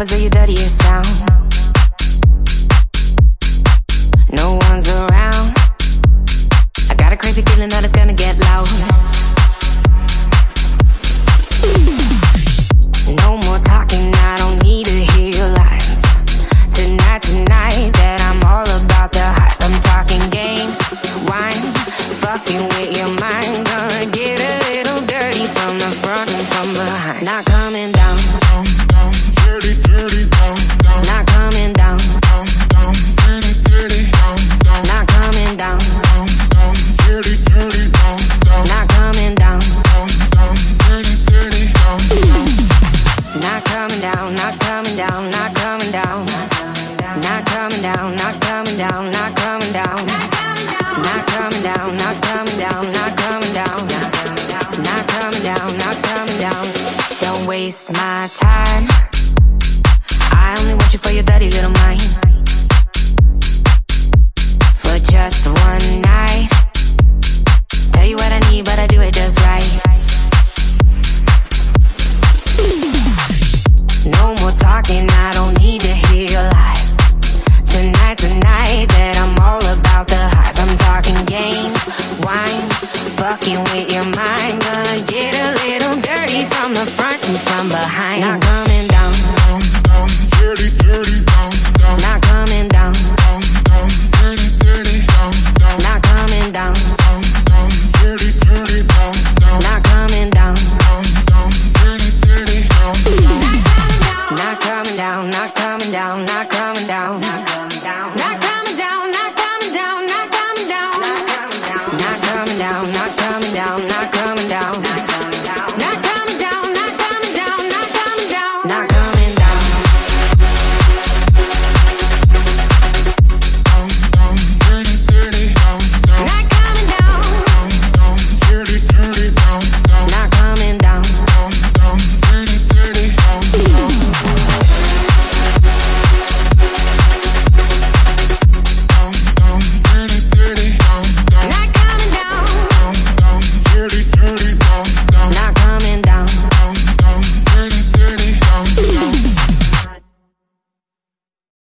covers of your dirtiest sound. Behind. Not coming down. Not coming down, not coming down. Not coming down, not coming down, not coming down. Not coming down, not coming down. Don't waste my time. I only want you for your dirty little mind. For just one night. Tell you what I need, but I do it just right. No more talking, I don't need to hear your lies. Tonight, tonight, that I'm all about the highs. I'm talking games, wine, fucking with your mind. Gonna get a little dirty from the front from behind.